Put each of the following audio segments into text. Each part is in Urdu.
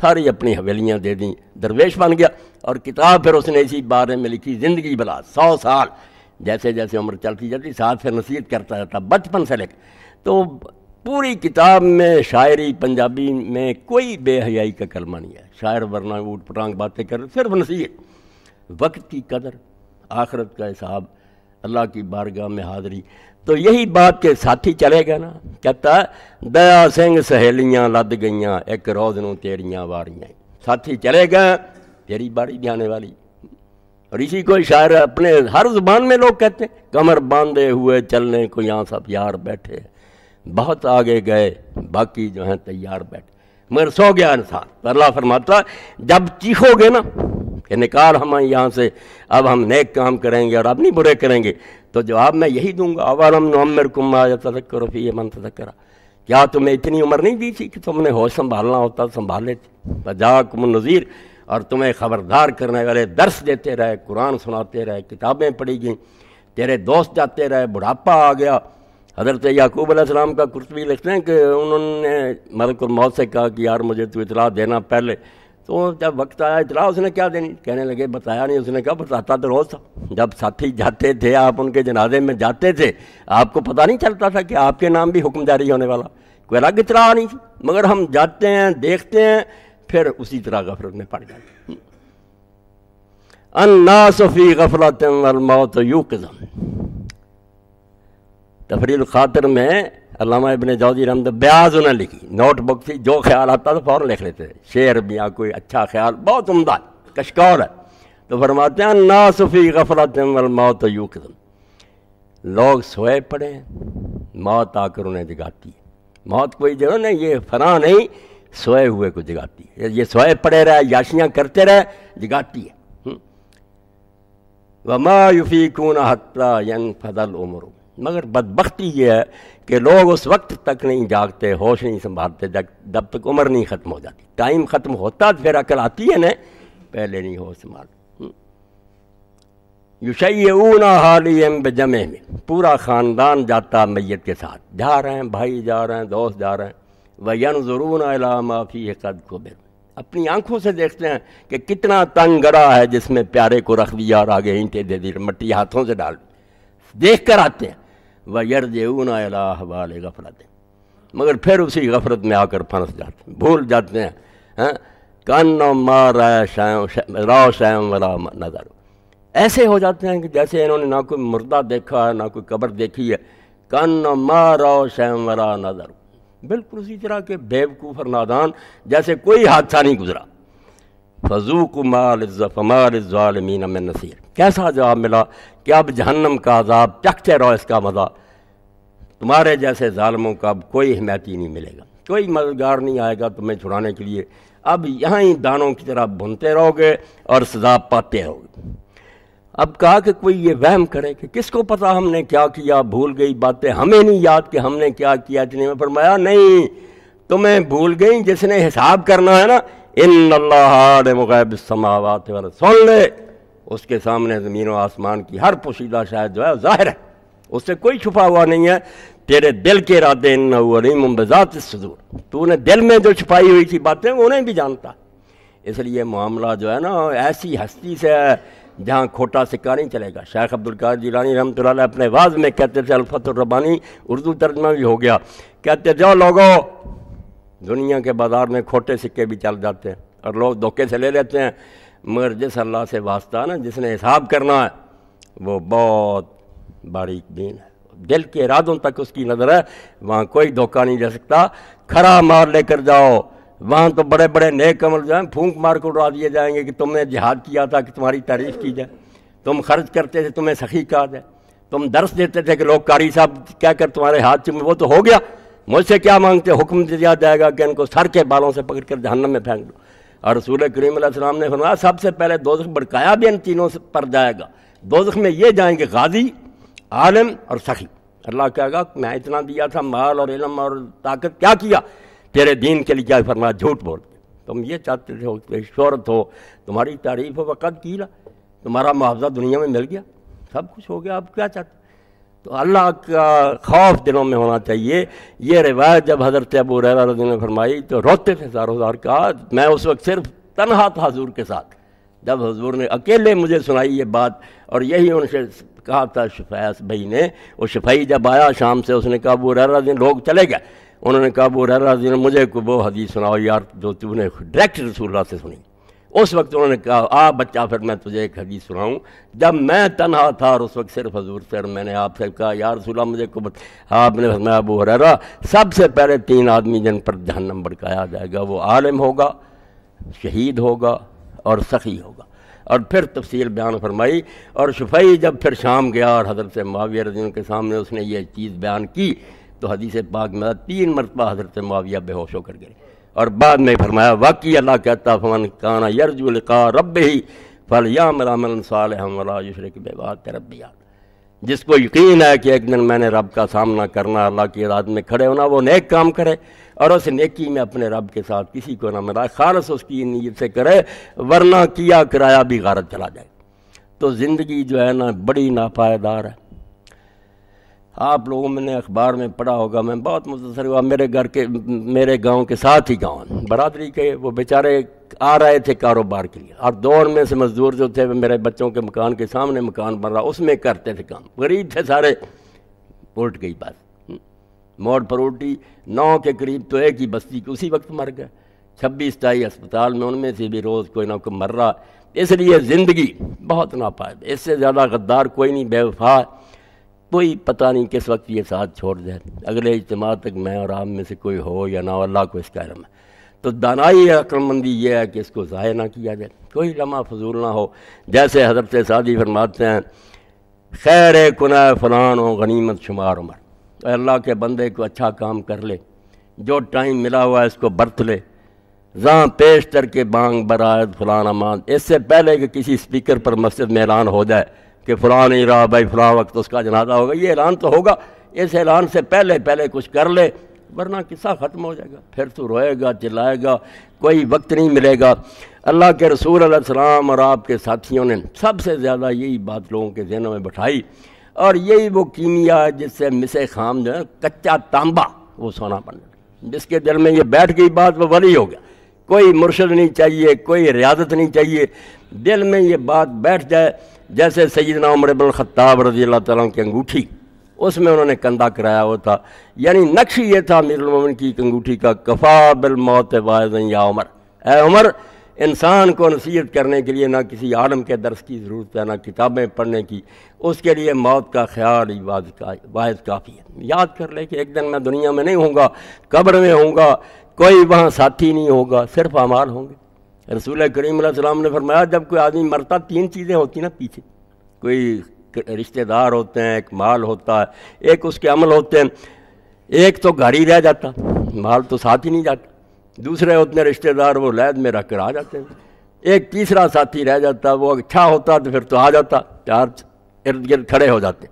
ساری اپنی حویلیاں دے دیں۔ درویش بن گیا اور کتاب پھر اس نے اسی بارے میں لکھی، زندگی بلا، سو سال۔ جیسے جیسے عمر چلتی جاتی، ساتھ پھر نصیحت کرتا رہتا، بچپن سے لے تو پوری کتاب میں شاعری پنجابی میں کوئی بے حیائی کا کلمہ نہیں ہے۔ شاعر ورنہ اوٹ پٹانگ باتیں کر صرف نصیحت۔ وقت کی قدر، آخرت کا حساب۔ اللہ کی بارگاہ میں حاضری۔ تو یہی بات کے ساتھی چلے گا نا، کہتا ہے، دیا سنگھ سہیلیاں لد گئیاں، ایک روز نو تیریاں واریاں۔ ساتھی چلے گا تیری باری بھی آنے والی۔ اور اسی کو شاعر اپنے ہر زبان میں لوگ کہتے ہیں، کمر باندھے ہوئے چلنے کو یہاں سب یار بیٹھے۔ بہت آگے گئے، باقی جو ہیں تیار بیٹھے۔ مگر سو گیا انسان۔ اللہ فرماتا جب چیخو گے نا کہ نکال ہم یہاں سے، اب ہم نیک کام کریں گے اور اب نہیں برے کریں گے۔ تو جواب میں یہی دوں گا عوالم نعمر کم آیا تذکر فی من تذکرہ کیا تمہیں اتنی عمر نہیں دی تھی کہ تم نے ہوش سنبھالنا ہوتا، سنبھال لیتے بجاکم نظیر اور تمہیں خبردار کرنے والے درس دیتے رہے، قرآن سناتے رہے، کتابیں پڑھی گئیں، تیرے دوست جاتے رہے، بڑھاپا آ گیا۔ حضرت یعقوب علیہ السلام کا کرتبی لکھتے ہیں کہ انہوں نے ملک الموت سے کہا کہ یار مجھے تو اطلاع دینا پہلے۔ تو جب وقت آیا اطلاع اس نے کیا دینی کہنے لگے، بتایا نہیں، اس نے کہا، بتاتا تو روز تھا۔ جب ساتھی جاتے تھے، آپ ان کے جنازے میں جاتے تھے، آپ کو پتہ نہیں چلتا تھا کہ آپ کے نام بھی حکم جاری ہونے والا۔ کوئی الگ اطلاع نہیں تھی مگر ہم جاتے ہیں، دیکھتے ہیں، پھر اسی طرح غفلت میں پڑ جاتے ہیں۔ الناس فی غفلت والموت یوقظم تفریل الخاطر میں علامہ ابن جوزی رحمد بیاض انہیں لکھی، نوٹ بک تھی، جو خیال آتا تو فوراً لکھ لیتے تھے۔ شعر بھی یا کوئی اچھا خیال، بہت عمدہ، کشکور ہے۔ تو فرماتے ہیں، الناس فی غفلت والموت یوقظم لوگ سوئے پڑے، موت آ کر انہیں جگاتی ہے۔ موت کوئی جو نا یہ فنا نہیں، سوئے ہوئے کو جگاتی ہے۔ یہ سوئے پڑے رہے، یاشیاں کرتے رہے، جگاتی ہے۔ وما یفیکون حتی ینفد العمر۔ مگر بدبختی یہ ہے کہ لوگ اس وقت تک نہیں جاگتے، ہوش نہیں سنبھالتے، جب تک عمر نہیں ختم ہو جاتی۔ ٹائم ختم ہوتا تو پھر عقل آتی ہے نا، پہلے نہیں ہوش سنبھال۔ یوشیعون حالیم بجمع میں۔ پورا خاندان جاتا میت کے ساتھ۔ جا رہے ہیں، بھائی جا رہے ہیں، دوست جا رہے ہیں۔ وَيَنظُرُونَ إِلَىٰ مَا فِيهِ قَدْ كُبِرْ۔ اپنی آنکھوں سے دیکھتے ہیں کہ کتنا تنگ گڑا ہے جس میں پیارے کو رکھ دیا اور آگے اینٹیں دے دی، مٹی ہاتھوں سے ڈال۔ دیکھ کر آتے ہیں۔ و وَيَرْجِعُونَ إِلَىٰ حَوَالِ غَفْرَتِ مگر پھر اسی غفرت میں آ کر پھنس جاتے ہیں، بھول جاتے ہیں ہاں؟ کن ما راؤ شیم ولا نظر۔ ایسے ہو جاتے ہیں کہ جیسے انہوں نے نہ کوئی مردہ دیکھا ہے، نہ کوئی قبر دیکھی ہے کن ما راؤ شیم ولا نظر۔ بالکل اسی طرح کے بیوقوف اور نادان جیسے کوئی حادثہ نہیں گزرا۔ فضوق مال فمال من نصیر کیسا جواب ملا کہ اب جہنم کا عذاب چکھتے رہو اس کا مزہ۔ تمہارے جیسے ظالموں کا اب کوئی حمایتی نہیں ملے گا۔ کوئی مددگار نہیں آئے گا تمہیں چھڑانے کے لیے۔ اب یہاں ہی دانوں کی طرح بھنتے رہو گے اور سزا پاتے رہو گے۔ اب کہا کہ کوئی یہ وہم کرے کہ کس کو پتا ہم نے کیا کیا، بھول گئی باتیں ہمیں نہیں یاد کہ ہم نے کیا کیا اتنے میں فرمایا، نہیں، تمہیں بھول گئی جس نے حساب کرنا ہے نا ان اللہ مغیب السماوات والا سن لے! اس کے سامنے زمین و آسمان کی ہر پوشیدہ شاید جو ہے ظاہر ہے۔ اس سے کوئی چھپا ہوا نہیں ہے۔ تیرے دل کے ارادے ان علیم بذات الصدور۔ تو نے دل میں جو چھپائی ہوئی تھی باتیں انہیں بھی جانتا۔ اس لیے معاملہ جو ہے نا ایسی ہستی سے ہے جہاں کھوٹا سکہ نہیں چلے گا۔ شیخ عبدالقادر جیلانی رحمۃ اللہ علیہ اپنے واز میں کہتے تھے الفت الربانی اردو ترجمہ بھی ہو گیا۔ کہتے جو لوگوں دنیا کے بازار میں کھوٹے سکے بھی چل جاتے ہیں اور لوگ دھوکے سے لے لیتے ہیں۔ مگر جس اللہ سے واسطہ نا، جس نے حساب کرنا ہے، وہ بہت باریک بین ہے۔ دل کے ارادوں تک اس کی نظر ہے۔ وہاں کوئی دھوکہ نہیں جا سکتا۔ کھرا مار لے کر جاؤ۔ وہاں تو بڑے بڑے نیک عمل جو ہیں، پھونک مار کو اڑا دیے جائیں گے کہ تم نے جہاد کیا تھا، کہ تمہاری تعریف کی جائے۔ تم خرچ کرتے تھے، تمہیں سخی کہا جائے۔ تم درس دیتے تھے کہ لوگ قاری صاحب کیا کر تمہارے ہاتھ میں وہ تو ہو گیا۔ مجھ سے کیا مانگتے؟ حکم دیا جائے گا کہ ان کو سر کے بالوں سے پکڑ کر جہنم میں پھینک دو۔ اور رسول کریم علیہ السلام نے فرمایا، سب سے پہلے دوزخ بڑکایا بھی ان تینوں سے پر جائے گا۔ دوزخ میں یہ جائیں گے غازی، عالم اور سخی۔ اللہ کہے گا، میں اتنا دیا تھا، مال اور علم اور طاقت کیا کیا؟ تیرے دین کے لیے کیا فرمایا، جھوٹ بول۔ تم یہ چاہتے تھے شہرت ہو، تمہاری تعریف ہو، وقت کیلا؟ تمہارا معاوضہ دنیا میں مل گیا۔ سب کچھ ہو گیا اب کیا چاہتے؟ تو اللہ کا خوف دلوں میں ہونا چاہیے۔ یہ روایت جب حضرت ابو ریرا رضی نے فرمائی تو روتے تھے زارو زار کہا میں اس وقت صرف تنہا تھا حضور کے ساتھ۔ جب حضور نے اکیلے مجھے سنائی یہ بات اور یہی ان سے کہا تھا شفیس بھائی نے، وہ شفائی جب آیا شام سے اس نے کہا، ابو ریرا دن لوگ چلے گئے۔ انہوں نے کہا، ابو ریرا دن مجھے کو وہ حدیث سناؤ یار، جو تو نے ڈائریکٹ رسول اللہ سے سنی۔ اس وقت انہوں نے کہا، آ بچہ، پھر میں تجھے ایک حدیث سناؤں۔ جب میں تنہا تھا اور اس وقت صرف حضور سے میں نے آپ سے کہا، یا رسول اللہ، مجھے کو آپ نے میں ابو حرا سب سے پہلے تین آدمی جن پر جہنم بڑکایا جائے گا، وہ عالم ہوگا، شہید ہوگا، اور سخی ہوگا۔ اور پھر تفصیل بیان فرمائی، اور شفائی جب پھر شام گیا، اور حضرت معاویہ رضی کے سامنے اس نے یہ چیز بیان کی، تو حدیث پاک میں تین مرتبہ حضرت معاویہ بے ہوش ہو کر گئے۔ اور بعد میں فرمایا، واقعی اللہ کہتا، فمن کانا یرجو لقاء رب ہی فل یا مرامل صالح ولا یشرک بے بات ربیات جس کو یقین ہے کہ ایک دن میں نے رب کا سامنا کرنا، اللہ کی رات میں کھڑے ہونا، وہ نیک کام کرے اور اس نیکی میں اپنے رب کے ساتھ کسی کو نہ ملا خالص اس کی نیت سے کرے، ورنہ کیا کرایہ بھی غارت چلا جائے۔ تو زندگی جو ہے نا، بڑی ناپائیدار ہے۔ آپ لوگوں میں نے اخبار میں پڑھا ہوگا، میں بہت متصر ہوا، میرے گھر کے، میرے گاؤں کے ساتھ ہی گاؤں برادری کے وہ بیچارے آ رہے تھے کاروبار کے لیے۔ اور دور میں سے مزدور جو تھے میرے بچوں کے مکان کے سامنے مکان بن رہا، اس میں کرتے تھے کام۔ غریب تھے سارے۔ الٹ گئی بات۔ موڑ پر الٹی، نو کے قریب تو ایک ہی بستی کی اسی وقت مر گئے۔ چھبیس تائی اسپتال میں، ان میں سے بھی روز کوئی نہ کوئی مر رہا۔ اس لیے زندگی بہت ناپائد اس سے زیادہ غدار کوئی نہیں، بے وفا۔ کوئی پتہ نہیں کس وقت یہ ساتھ چھوڑ جائے اگلے اجتماع تک میں اور آپ میں سے کوئی ہو یا نہ اللہ کو اس کا علم ہے۔ تو دانائی مندی یہ ہے کہ اس کو ضائع نہ کیا جائے۔ کوئی لمحہ فضول نہ ہو۔ جیسے حضرت سعدی فرماتے ہیں، خیر کنہ فلان ہو غنیمت شمار عمر۔ اللہ کے بندے کو اچھا کام کر لے۔ جو ٹائم ملا ہوا ہے اس کو برت لے۔ زاں پیش تر کے بانگ برائد فلان امان۔ اس سے پہلے کہ کسی سپیکر پر مسجد میں اعلان ہو جائے کہ فلاں نہیں رہا، بھائی فلاں وقت اس کا جنازہ ہوگا، یہ اعلان تو ہوگا، اس اعلان سے پہلے پہلے کچھ کر لے، ورنہ قصہ ختم ہو جائے گا، پھر تو روئے گا، چلائے گا، کوئی وقت نہیں ملے گا۔ اللہ کے رسول علیہ السلام اور آپ کے ساتھیوں نے سب سے زیادہ یہی بات لوگوں کے ذہنوں میں بٹھائی اور یہی وہ کیمیا جس سے مسے خام جو ہے، کچا تانبا، وہ سونا بن جس کے دل میں یہ بیٹھ گئی بات، وہ ولی ہو گیا۔ کوئی مرشد نہیں چاہیے، کوئی ریاضت نہیں چاہیے۔ دل میں یہ بات بیٹھ جائے جیسے سیدنا عمر بن الخطاب رضی اللہ تعالیٰ کی انگوٹھی، اس میں انہوں نے کندھا کرایا ہوا تھا۔ یعنی نقش یہ تھا میر المومن کی انگوٹھی کا، کفا بالموت واحد یا عمر۔ اے عمر، انسان کو نصیحت کرنے کے لیے نہ کسی عالم کے درس کی ضرورت ہے، نہ کتابیں پڑھنے کی۔ اس کے لیے موت کا خیال ہی واحد کافی ہے۔ یاد کر لے کہ ایک دن میں دنیا میں نہیں ہوں گا، قبر میں ہوں گا، کوئی وہاں ساتھی نہیں ہوگا، صرف اعمال ہوں گے۔ رسول کریم علیہ السلام نے فرمایا، جب کوئی آدمی مرتا، تین چیزیں ہوتی نا پیچھے۔ کوئی رشتہ دار ہوتے ہیں، ایک مال ہوتا ہے، ایک اس کے عمل ہوتے ہیں۔ ایک تو گاڑی رہ جاتا، مال تو ساتھ ہی نہیں جاتا۔ دوسرے ہوتے ہیں رشتہ دار وہ لید میں رکھ کر آ جاتے ہیں۔ ایک تیسرا ساتھی رہ جاتا، وہ اچھا ہوتا تو پھر تو آ جاتا۔ چار ارد گرد کھڑے ہو جاتے۔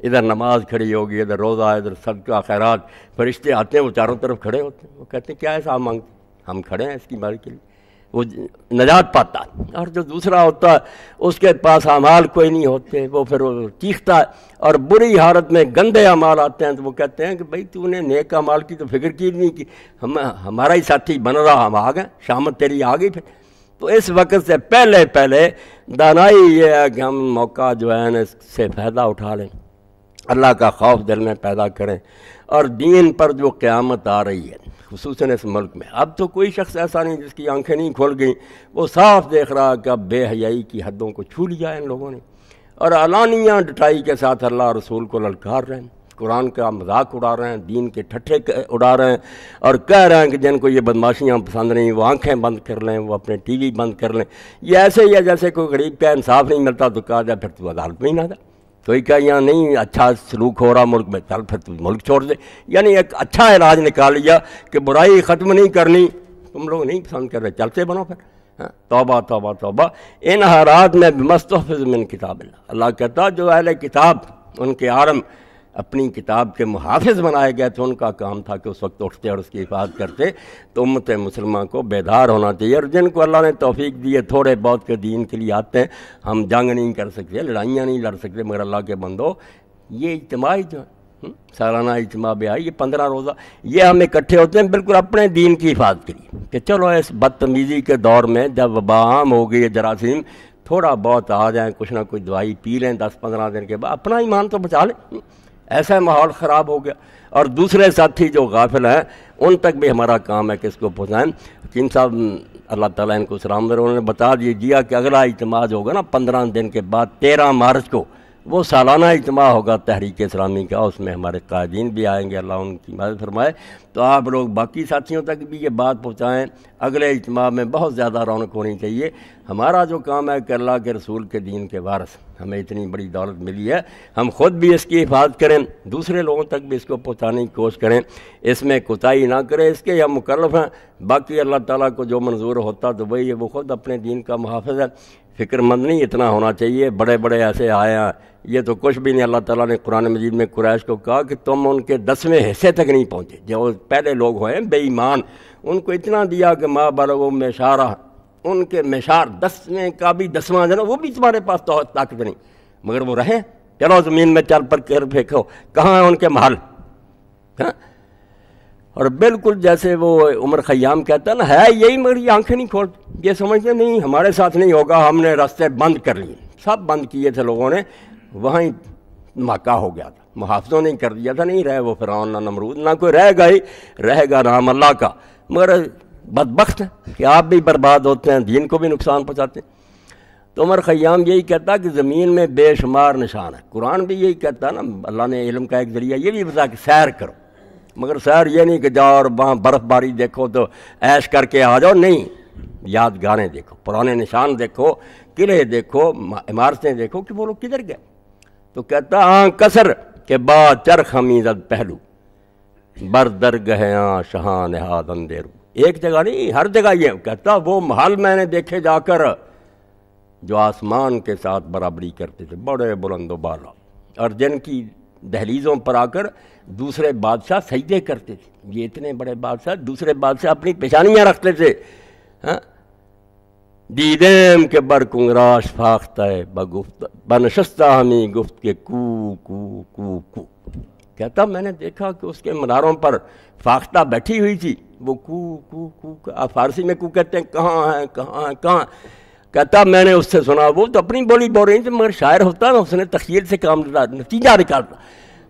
ادھر نماز کھڑی ہوگی، ادھر روزہ، ادھر صدقہ، خیرات۔ فرشتے آتے ہیں، وہ چاروں طرف کھڑے ہوتے ہیں۔ وہ کہتے ہیں، کیا ایسا مانگتے ہم کھڑے ہیں اس کی باری کے لیے۔ وہ نجات پاتا اور جو دوسرا ہوتا ہے، اس کے پاس اعمال کوئی نہیں ہوتے، وہ پھر وہ چیختا ہے۔ اور بری حالت میں گندے اعمال آتے ہیں تو وہ کہتے ہیں کہ بھائی تو نے نیک اعمال کی تو فکر کی نہیں کی ہم، ہمارا ہی ساتھی بن رہا، ہم آ گئے، شامت تیری آ گئی پھر۔ تو اس وقت سے پہلے پہلے دانائی یہ ہے کہ ہم موقع جو ہے نا، اس سے فائدہ اٹھا لیں۔ اللہ کا خوف دل میں پیدا کریں۔ اور دین پر جو قیامت آ رہی ہے۔ خصوصاً اس ملک میں۔ اب تو کوئی شخص ایسا نہیں جس کی آنکھیں نہیں کھول گئیں، وہ صاف دیکھ رہا کہ اب بے حیائی کی حدوں کو چھو لیا ہے ان لوگوں نے۔ اور علانیہ ڈٹائی کے ساتھ اللہ رسول کو للکار رہے ہیں۔ قرآن کا مذاق اڑا رہے ہیں، دین کے ٹھٹھے اڑا رہے ہیں۔ اور کہہ رہے ہیں کہ جن کو یہ بدماشیاں پسند نہیں، وہ آنکھیں بند کر لیں، وہ اپنے ٹی وی بند کر لیں۔ یہ ایسے ہی ہے جیسے کوئی غریب کا انصاف نہیں ملتا تو کہا جائے پھر تو عدالت میں ہی نہ جائے۔ تو یہ کہا یہاں نہیں اچھا سلوک ہو رہا ملک میں۔ چل پھر ملک چھوڑ دے۔ یعنی ایک اچھا علاج نکال لیا کہ برائی ختم نہیں کرنی۔ تم لوگ نہیں پسند کر رہے چلتے بنو پھر۔ ہاں، توبہ توبہ توبہ۔ ان حالات میں مستحفظ من کتاب اللہ۔ اللہ کہتا جو اہل کتاب ان کے عالم اپنی کتاب کے محافظ بنائے گئے تھے، ان کا کام تھا کہ اس وقت اٹھتے اور اس کی حفاظت کرتے۔ تو امت مسلمان کو بیدار ہونا چاہیے اور جن کو اللہ نے توفیق دی ہے، تھوڑے بہت کے دین کے لیے آتے ہیں۔ ہم جنگ نہیں کر سکتے، لڑائیاں نہیں لڑ سکتے، مگر اللہ کے بندو، یہ اجتماعی جو ہے سالانہ اجتماع بھی آئی، یہ پندرہ روزہ، یہ ہم اکٹھے ہوتے ہیں بالکل اپنے دین کی حفاظت کے لیے۔ کہ چلو اس بدتمیزی کے دور میں جب وبا عام ہو گئی ہے جراثیم، تھوڑا بہت آ جائیں، کچھ نہ کچھ دوائی پی لیں، دس پندرہ دن کے بعد اپنا ایمان تو بچا لیں۔ ایسا ماحول خراب ہو گیا۔ اور دوسرے ساتھی جو غافل ہیں، ان تک بھی ہمارا کام ہے کہ اس کو پہنچائیں۔ چین صاحب، اللہ تعالیٰ ان کو سلام انہوں نے بتا دیجیے کہ اگلا اجتماع ہوگا نا، پندرہ دن کے بعد تیرہ مارچ کو وہ سالانہ اجتماع ہوگا تحریک اسلامی کا، اس میں ہمارے قائدین بھی آئیں گے، اللہ ان کی مدد فرمائے۔ تو آپ لوگ باقی ساتھیوں تک بھی یہ بات پہنچائیں، اگلے اجتماع میں بہت زیادہ رونق ہونی چاہیے۔ ہمارا جو کام ہے کہ اللہ کے رسول کے دین کے وارث، ہمیں اتنی بڑی دولت ملی ہے۔ ہم خود بھی اس کی حفاظت کریں، دوسرے لوگوں تک بھی اس کو پہنچانے کی کوشش کریں۔ اس میں کوتاہی نہ کریں، اس کے ہم مکلف ہیں۔ باقی اللہ تعالیٰ کو جو منظور ہوتا تو وہی ہے، وہ خود اپنے دین کا محافظ ہے۔ فکر مند نہیں اتنا ہونا چاہیے، بڑے بڑے ایسے آئے ہیں۔ یہ تو کچھ بھی نہیں، اللہ تعالیٰ نے قرآن مجید میں قریش کو کہا کہ تم ان کے دسویں حصے تک نہیں پہنچے۔ جو پہلے لوگ ہوئے بے ایمان۔ ان کو اتنا دیا کہ ماں برو مشارہ ان کے مشار دسویں کا بھی دسواں جنا وہ بھی تمہارے پاس تو طاقت نہیں۔ مگر وہ رہیں چلو زمین میں چل پر کر پھینکو۔ کہاں ہے ان کے محل؟ ہاں؟ اور بالکل جیسے وہ عمر خیام کہتا ہے نا، ہے یہی مگر یہ آنکھیں نہیں کھول، یہ سمجھتے نہیں، ہمارے ساتھ نہیں ہوگا، ہم نے راستے بند کر لیے۔ سب بند کیے تھے لوگوں نے وہاں ہی ہو گیا تھا۔ محافظوں نے کر دیا تھا، نہیں رہے وہ فرعون، نہ نمرود، نہ کوئی رہ گا ہی رہے گا نام اللہ کا۔ مگر بدبخت ہے کہ آپ بھی برباد ہوتے ہیں، دین کو بھی نقصان پہنچاتے ہیں۔ تو عمر خیام یہی کہتا کہ زمین میں بے شمار نشان ہے۔ قرآن بھی یہی کہتا نا، اللہ نے علم کا ایک ذریعہ، یہ بھی بتا کہ سیر کرو۔ مگر سیر یہ نہیں کہ جاؤ اور وہاں برف باری دیکھو تو ایش کر کے آ جاؤ، نہیں۔ یادگاریں دیکھو، پرانے نشان دیکھو، قلعے دیکھو عمارتیں دیکھو کہ وہ لوگ کدھر گئے۔ تو کہتا ہاں کسر کہ با چرخ حمیزت پہلو۔ بر در گہیاں شہاں نہاد اندیرو ایک جگہ نہیں، ہر جگہ یہ کہتا، وہ محل میں نے دیکھے جا کر، جو آسمان کے ساتھ برابری کرتے تھے، بڑے بلند و بالا۔ اور جن کی دہلیزوں پر آ کر دوسرے بادشاہ سجدے کرتے تھے۔ یہ اتنے بڑے بادشاہ دوسرے بادشاہ اپنی پیشانیاں رکھتے تھے۔ ہاں؟ دیدیم کے بر کنگراش فاختہ ہے، بگفت بنشستہ ہمیں گفت کے کو کو کو کو۔ کہتا میں نے دیکھا کہ اس کے مناروں پر فاختہ بیٹھی ہوئی تھی۔ وہ کو کو کو فارسی میں کو کہتے ہیں، کہاں ہیں کہاں ہیں، کہاں کہتا میں نے اس سے سنا وہ تو اپنی بولی بول رہی تھی مگر شاعر ہوتا نا اس نے تخیر سے کام نتیجہ نکالتا۔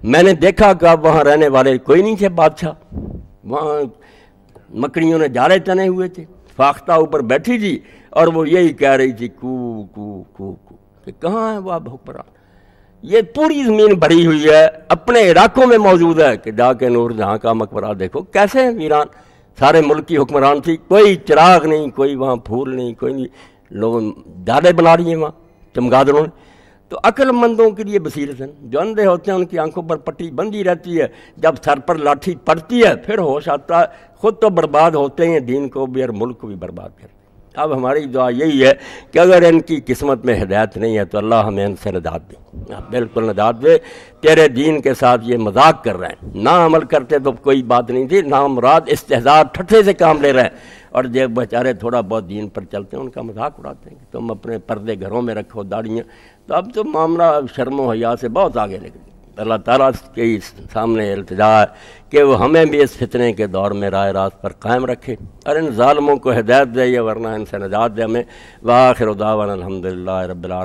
میں نے دیکھا کہ اب وہاں رہنے والے کوئی نہیں تھے بادشاہ۔ وہاں مکڑیوں نے جالے تنے ہوئے تھے۔ فاختہ اوپر بیٹھی تھی اور وہ یہی کہہ رہی تھی، کو کو کو کو۔ کہ کہاں ہے وہ اب حکمران؟ یہ پوری زمین بھری ہوئی ہے، اپنے علاقوں میں موجود ہے۔ کہ جا کے نور جہاں کا مقبرہ دیکھو۔ کیسے ہیں ویران؟ سارے ملک کی حکمران تھی، کوئی چراغ نہیں، کوئی وہاں پھول نہیں، کوئی نہیں۔ لوگ دادے بنا رہی ہیں وہاں چمگادروں نے تو عقل مندوں کے لیے بصیرت ہیں۔ جو اندھے ہوتے ہیں، ان کی آنکھوں پر پٹی بندی رہتی ہے۔ جب سر پر لاٹھی پڑتی ہے، پھر ہوش آتا ہے۔ خود تو برباد ہوتے ہیں، دین کو بھی اور ملک کو بھی برباد کرتے اب ہماری دعا یہی ہے کہ اگر ان کی قسمت میں ہدایت نہیں ہے تو اللہ ہمیں ان سے نجات دے۔ بالکل نجات دے۔ تیرے دین کے ساتھ یہ مذاق کر رہے ہیں۔ نہ عمل کرتے تو کوئی بات نہیں تھی۔ نہ مراد استحصال ٹھٹھے سے کام لے رہے ہیں۔ اور جب بیچارے تھوڑا بہت دین پر چلتے ہیں، ان کا مذاق اڑاتے ہیں کہ تم اپنے پردے گھروں میں رکھو داڑیاں تو اب تو معاملہ شرم و حیا سے بہت آگے لگ اللہ تعالیٰ کے سامنے التجا ہے کہ وہ ہمیں بھی اس فتنے کے دور میں رائے راست پر قائم رکھے اور ان ظالموں کو ہدایت دے یا ورنہ ان سے نجات دے ہمیں۔ واخر دعوانا الحمد للہ رب العالمین۔